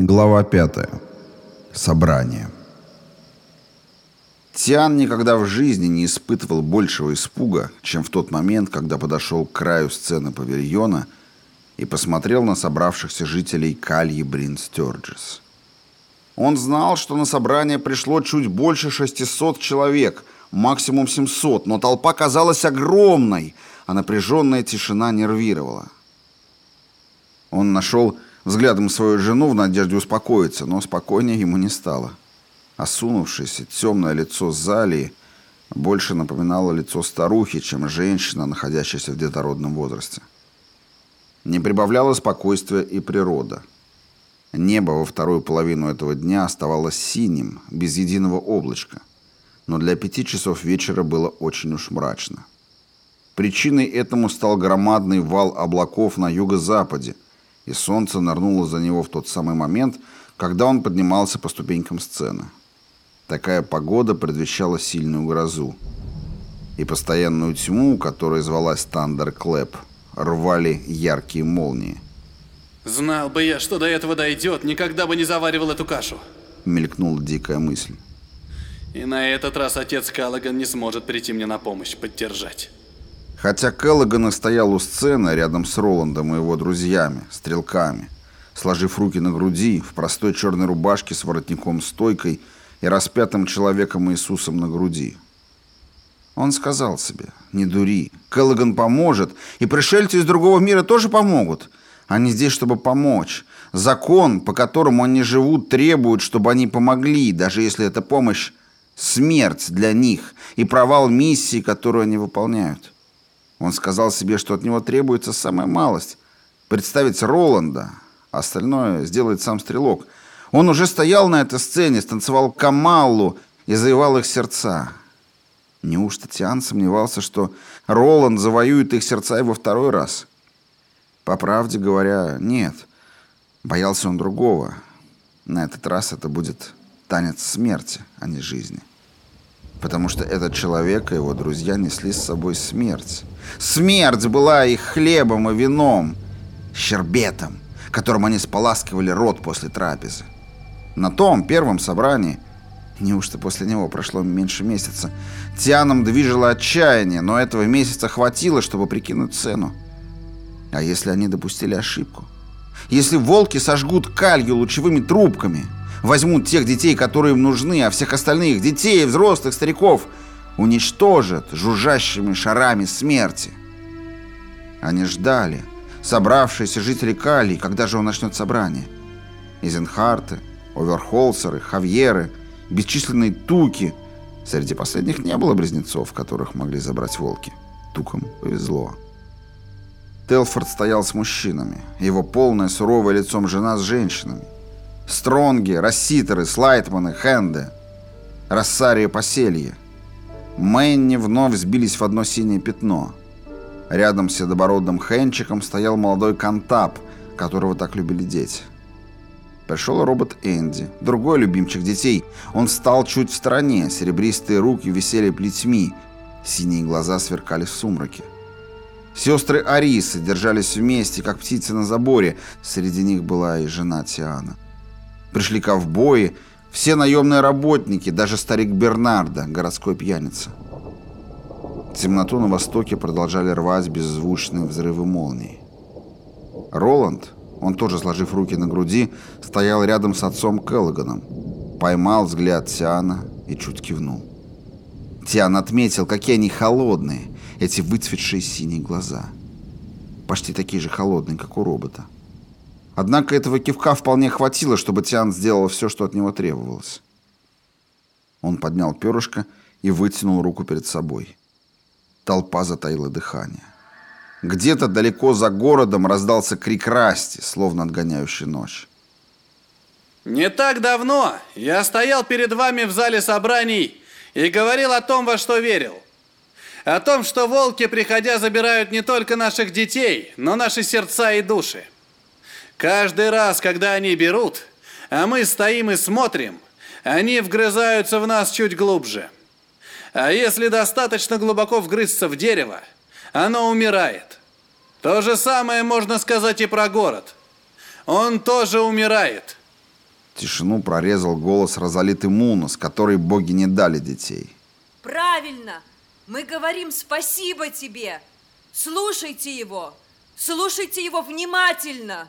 Глава 5. Собрание. Тиан никогда в жизни не испытывал большего испуга, чем в тот момент, когда подошел к краю сцены павильона и посмотрел на собравшихся жителей Кальи Брин. Он знал, что на собрание пришло чуть больше 600 человек, максимум 700, но толпа казалась огромной, а напряженная тишина нервировала. Он нашел взглядом свою жену в надежде успокоиться, но спокойнее ему не стало. Осунувшееся, темное лицо Залии больше напоминало лицо старухи, чем женщина, находящаяся в детородном возрасте. Не прибавляло спокойствия и природа. Небо во вторую половину этого дня оставалось синим, без единого облачка, но для пяти часов вечера было очень уж мрачно. Причиной этому стал громадный вал облаков на юго-западе, и солнце нырнуло за него в тот самый момент, когда он поднимался по ступенькам сцены. Такая погода предвещала сильную грозу. И постоянную тьму, которая звалась Тандер Клэп, рвали яркие молнии. Знал бы я, что до этого дойдет, никогда бы не заваривал эту кашу. Мелькнула дикая мысль. И на этот раз отец Каллаган не сможет прийти мне на помощь, поддержать. Хотя Келлоган и стоял у сцены рядом с Роландом и его друзьями, стрелками, сложив руки на груди, в простой черной рубашке с воротником-стойкой и распятым человеком Иисусом на груди. Он сказал себе, не дури, Келлоган поможет, и пришельцы из другого мира тоже помогут. Они здесь, чтобы помочь. Закон, по которому они живут, требует, чтобы они помогли, даже если эта помощь – смерть для них и провал миссии, которую они выполняют. Он сказал себе, что от него требуется самая малость – представить Роланда, а остальное сделает сам Стрелок. Он уже стоял на этой сцене, станцевал Камаллу и завоевал их сердца. Неужто Тиан сомневался, что Роланд завоюет их сердца и во второй раз? По правде говоря, нет. Боялся он другого. На этот раз это будет танец смерти, а не жизни потому что этот человек и его друзья несли с собой смерть. Смерть была их хлебом и вином, щербетом, которым они споласкивали рот после трапезы. На том первом собрании, неужто после него прошло меньше месяца, Тианом движило отчаяние, но этого месяца хватило, чтобы прикинуть цену. А если они допустили ошибку? Если волки сожгут калью лучевыми трубками – возьмут тех детей, которые им нужны, а всех остальных, детей, взрослых, стариков, уничтожат жужжащими шарами смерти. Они ждали, собравшиеся жители Калии, когда же он начнет собрание. Изенхарты, Оверхолсеры, Хавьеры, бесчисленные туки. Среди последних не было близнецов, которых могли забрать волки. Тукам повезло. Телфорд стоял с мужчинами. Его полное, суровое лицом жена с женщинами. Стронги, Расситеры, Слайтманы, Хенде, Рассари и Поселье. Мэнни вновь сбились в одно синее пятно. Рядом с седобородным Хенчиком стоял молодой Кантап, которого так любили дети. Пришел робот Энди, другой любимчик детей. Он встал чуть в стороне, серебристые руки висели плетьми, синие глаза сверкали в сумраке. Сестры Арисы держались вместе, как птицы на заборе. Среди них была и жена Тиана. Пришли ковбои, все наемные работники, даже старик Бернардо, городской пьяница. Темноту на востоке продолжали рвать беззвучные взрывы молний. Роланд, он тоже сложив руки на груди, стоял рядом с отцом Келлоганом, поймал взгляд Тиана и чуть кивнул. Тиан отметил, какие они холодные, эти выцветшие синие глаза. Почти такие же холодные, как у робота. Однако этого кивка вполне хватило, чтобы Тиан сделал все, что от него требовалось. Он поднял перышко и вытянул руку перед собой. Толпа затаила дыхание. Где-то далеко за городом раздался крик Расти, словно отгоняющий ночь. Не так давно я стоял перед вами в зале собраний и говорил о том, во что верил. О том, что волки, приходя, забирают не только наших детей, но наши сердца и души. Каждый раз, когда они берут, а мы стоим и смотрим, они вгрызаются в нас чуть глубже. А если достаточно глубоко вгрызться в дерево, оно умирает. То же самое можно сказать и про город. Он тоже умирает. Тишину прорезал голос Розалиты Мунос, которой боги не дали детей. Правильно! Мы говорим спасибо тебе! Слушайте его! Слушайте его внимательно!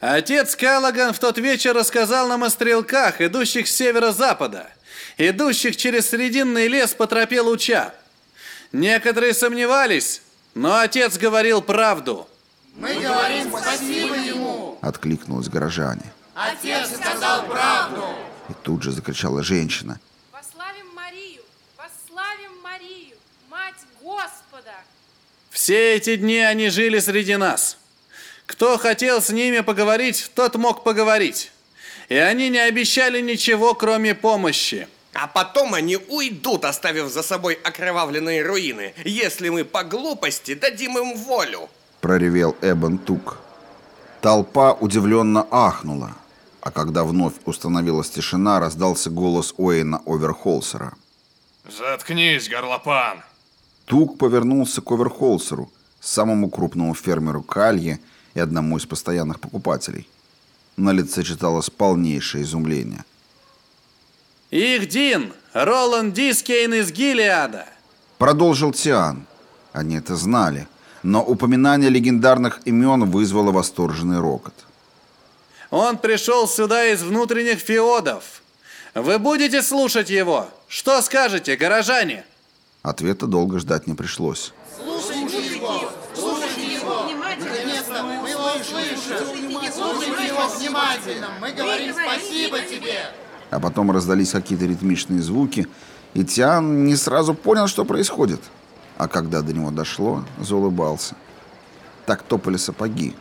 Отец Каллаган в тот вечер рассказал нам о стрелках, идущих с северо-запада, идущих через срединный лес по тропе луча. Некоторые сомневались, но отец говорил правду. Мы говорим спасибо ему. Откликнулась горожане. Отец сказал правду. И тут же закричала женщина. Восславим Марию! Восславим Марию! Мать Господа! Все эти дни они жили среди нас. Кто хотел с ними поговорить, тот мог поговорить. И они не обещали ничего, кроме помощи. А потом они уйдут, оставив за собой окровавленные руины, если мы по глупости дадим им волю. Проревел Эбен Тук. Толпа удивленно ахнула. А когда вновь установилась тишина, раздался голос Уэйна Оверхолсера. Заткнись, горлопан. Тук повернулся к Оверхолсеру, самому крупному фермеру Кальи и одному из постоянных покупателей. На лице читалось полнейшее изумление. Их Дин, Роланд Дискейн из Гилеада. Продолжил Тиан. Они это знали, но упоминание легендарных имен вызвало восторженный рокот. Он пришел сюда из внутренних феодов. Вы будете слушать его? Что скажете, горожане? Ответа долго ждать не пришлось. Наконец-то Слушайте его внимательно. Мы говорим спасибо тебе. А потом раздались какие-то ритмичные звуки, и Тиан не сразу понял, что происходит. А когда до него дошло, заулыбался. Так топали сапоги.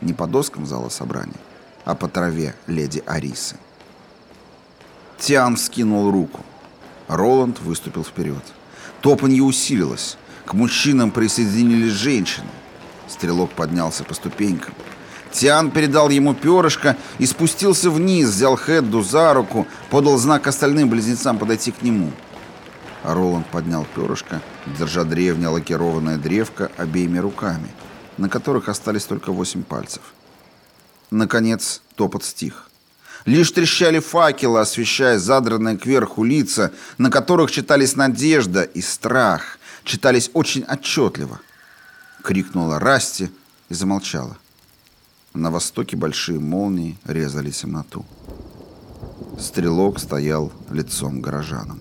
Не по доскам зала собрания, а по траве леди Арисы. Тиан скинул руку. Роланд выступил вперед. Топанье усилилось. К мужчинам присоединились женщины. Стрелок поднялся по ступенькам. Тиан передал ему перышко и спустился вниз, взял Хедду за руку, подал знак остальным близнецам подойти к нему. Роланд поднял перышко, держа древнее лакированное древко обеими руками, на которых остались только восемь пальцев. Наконец топот стих. Лишь трещали факелы, освещая задранные кверху лица, на которых читались надежда и страх, читались очень отчетливо. Крикнула Расти и замолчала. На востоке большие молнии резали темноту. Стрелок стоял лицом горожанам.